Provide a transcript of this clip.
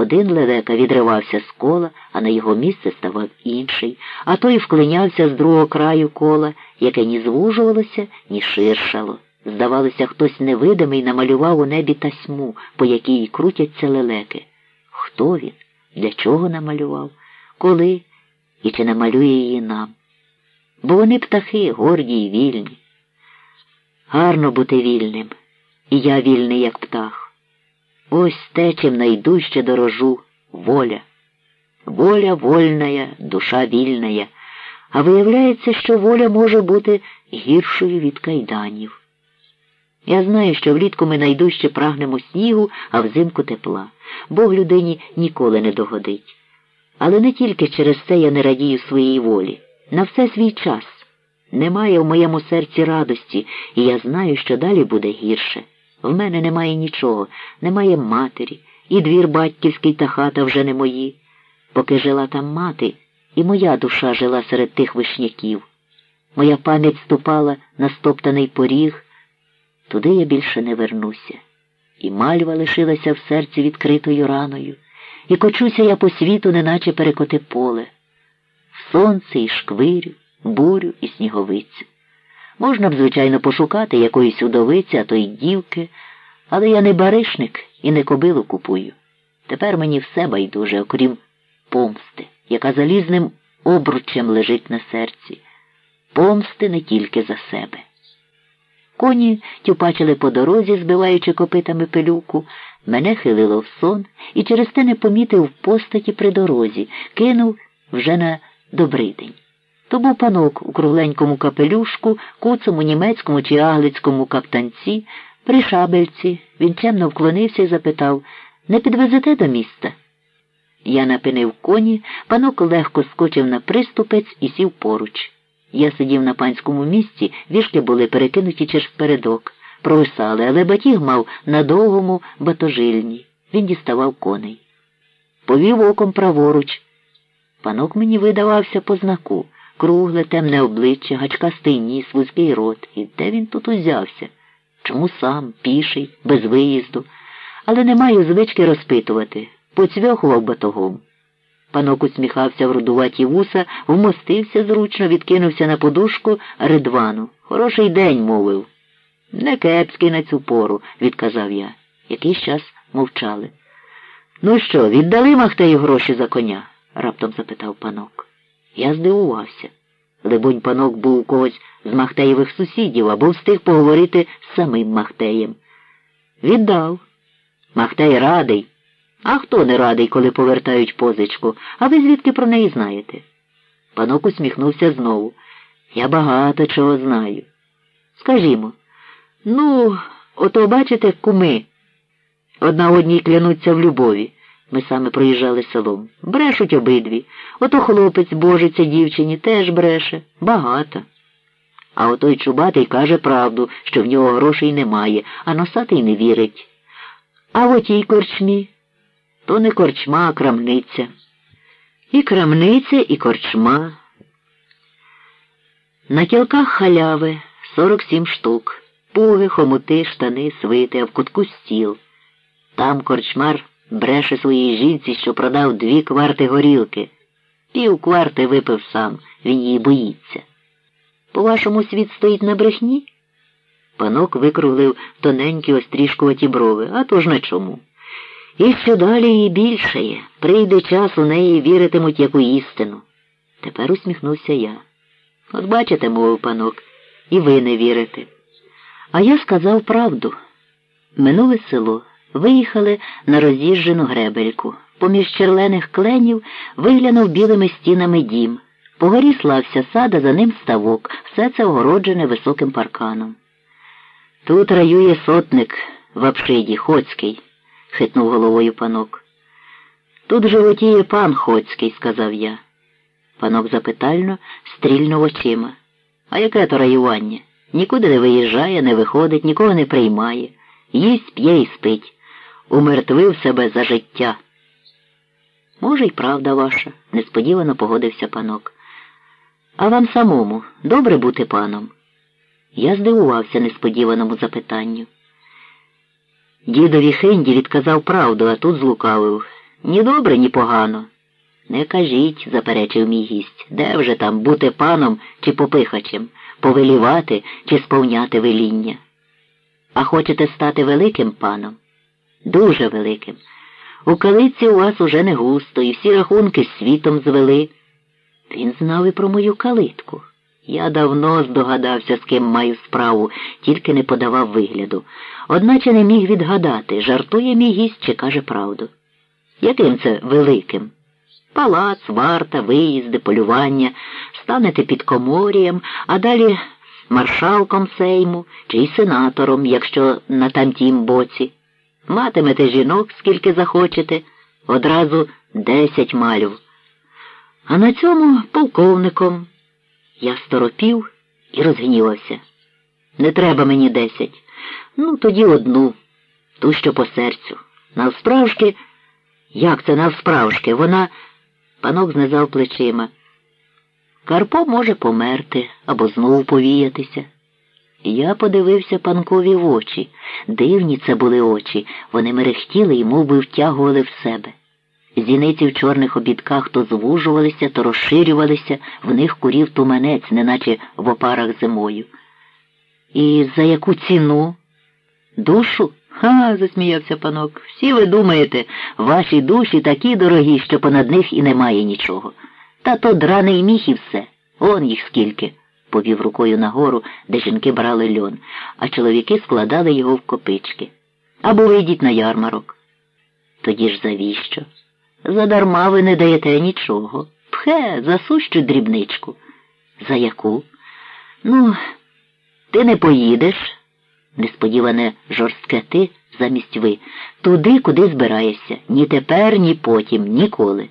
Один лелека відривався з кола, а на його місце ставав інший, а той вклинявся з другого краю кола, яке ні звужувалося, ні ширшало. Здавалося, хтось невидимий намалював у небі тасьму, по якій крутяться лелеки. Хто він? Для чого намалював? Коли і чи намалює її нам? Бо вони птахи горді й вільні. Гарно бути вільним, і я вільний, як птах. Ось те, чим найдужче дорожу воля. Воля вольная, душа вільная, а виявляється, що воля може бути гіршою від кайданів. Я знаю, що влітку ми найдужче прагнемо снігу, а взимку тепла. Бог людині ніколи не догодить. Але не тільки через це я не радію своїй волі. На все свій час. Немає в моєму серці радості, і я знаю, що далі буде гірше. В мене немає нічого, немає матері, і двір батьківський та хата вже не мої. Поки жила там мати, і моя душа жила серед тих вишняків. Моя пам'ять ступала на стоптаний поріг, туди я більше не вернуся. І мальва лишилася в серці відкритою раною, і кочуся я по світу, неначе перекоти поле, сонце і шквирю, бурю і сніговицю. Можна б, звичайно, пошукати якоїсь удовиці, а то й дівки, але я не баришник і не кобилу купую. Тепер мені все байдуже, окрім помсти, яка залізним обручем лежить на серці. Помсти не тільки за себе. Коні тюпачили по дорозі, збиваючи копитами пилюку, мене хилило в сон і через те не помітив постаті при дорозі, кинув вже на добрий день. То був панок у кругленькому капелюшку, куцому німецькому чи аглицькому каптанці, при шабельці. Він чемно вклонився і запитав не підвезете до міста? Я напинив коні, панок легко скочив на приступець і сів поруч. Я сидів на панському місці, вішки були перекинуті через передок, провисали, але батіг мав на довгому батожильні. Він діставав коней. Повів оком праворуч. Панок мені видавався по знаку кругле, темне обличчя, гачкастий ніс, вузький рот. І де він тут узявся? Чому сам, піший, без виїзду? Але не маю звички розпитувати. Поцвьохував батогом. Панок усміхався в рудуваті вуса, вмостився зручно, відкинувся на подушку ридвану. Хороший день, мовив. Не кепський на цю пору, відказав я. Якийсь час мовчали. Ну що, віддали Махтею гроші за коня? раптом запитав панок. Я здивувався. Либонь, панок був у когось з Махтеєвих сусідів або встиг поговорити з самим Махтеєм. Віддав. Махтей радий. А хто не радий, коли повертають позичку, а ви звідки про неї знаєте? Панок усміхнувся знову. Я багато чого знаю. Скажімо, ну, ото бачите, куми. Одна одній клянуться в любові. Ми саме проїжджали селом. Брешуть обидві. Ото хлопець божиться дівчині, теж бреше. Багато. А отой чубатий каже правду, що в нього грошей немає, а носатий не вірить. А в отій корчмі то не корчма, а крамниця. І крамниця, і корчма. На кілках халяви 47 штук, пуги, хомути, штани, свити, а в кутку стіл. Там корчмар бреше своїй жінці, що продав дві кварти горілки. Пів кварти випив сам, він її боїться. По-вашому, світ стоїть на брехні? Панок викруглив тоненькі острішкуваті брови, а то ж на чому. І що далі її більшає, прийде час у неї віритимуть як у істину. Тепер усміхнувся я. От бачите, мовив панок, і ви не вірите. А я сказав правду. Минуле село. Виїхали на роз'їжджену гребельку. Поміж черлених кленів виглянув білими стінами дім. Погорі слався сада, за ним ставок, все це огороджене високим парканом. Тут раює сотник в обшиді, Хоцький, хитнув головою панок. Тут животіє пан Хоцький, сказав я. Панок запитально стрільнув очима. А яке то раювання? Нікуди не виїжджає, не виходить, нікого не приймає. Їсть, п'є і спить умертвив себе за життя. Може, й правда ваша, несподівано погодився панок. А вам самому добре бути паном? Я здивувався несподіваному запитанню. Дідові Хенді відказав правду, а тут злукавив. Ні добре, ні погано. Не кажіть, заперечив мій гість, де вже там бути паном чи попихачем, повелівати чи сповняти веління. А хочете стати великим паном? Дуже великим. У калиці у вас уже не густо, і всі рахунки світом звели. Він знав і про мою калитку. Я давно здогадався, з ким маю справу, тільки не подавав вигляду. Одначе не міг відгадати, жартує мій гість чи каже правду. Яким це великим? Палац, варта, виїзди, полювання, станете під коморієм, а далі маршалком сейму чи й сенатором, якщо на тамтім боці. Матимете жінок, скільки захочете, одразу десять малів. А на цьому полковником. Я сторопів і розгнівався. Не треба мені десять. Ну, тоді одну, ту, що по серцю. Навсправжки, як це навсправжки? Вона. Панок знизав плечима. Карпо може померти або знову повіятися. Я подивився панкові в очі. Дивні це були очі. Вони мерехтіли і мов би, втягували в себе. Зіниці в чорних обідках то звужувалися, то розширювалися, в них курів туманець, неначе в опарах зимою. І за яку ціну? Душу? Ха, засміявся панок. Всі ви думаєте, ваші душі такі дорогі, що понад них і немає нічого. Та то драний міх і все. Он їх скільки, повів рукою нагору, де жінки брали льон, а чоловіки складали його в копички. Або вийдіть на ярмарок. Тоді ж завіщо? Задарма ви не даєте нічого. Пхе, за сущу дрібничку. За яку? Ну, ти не поїдеш, несподіване жорстке ти замість ви, туди, куди збираєшся, ні тепер, ні потім, ніколи.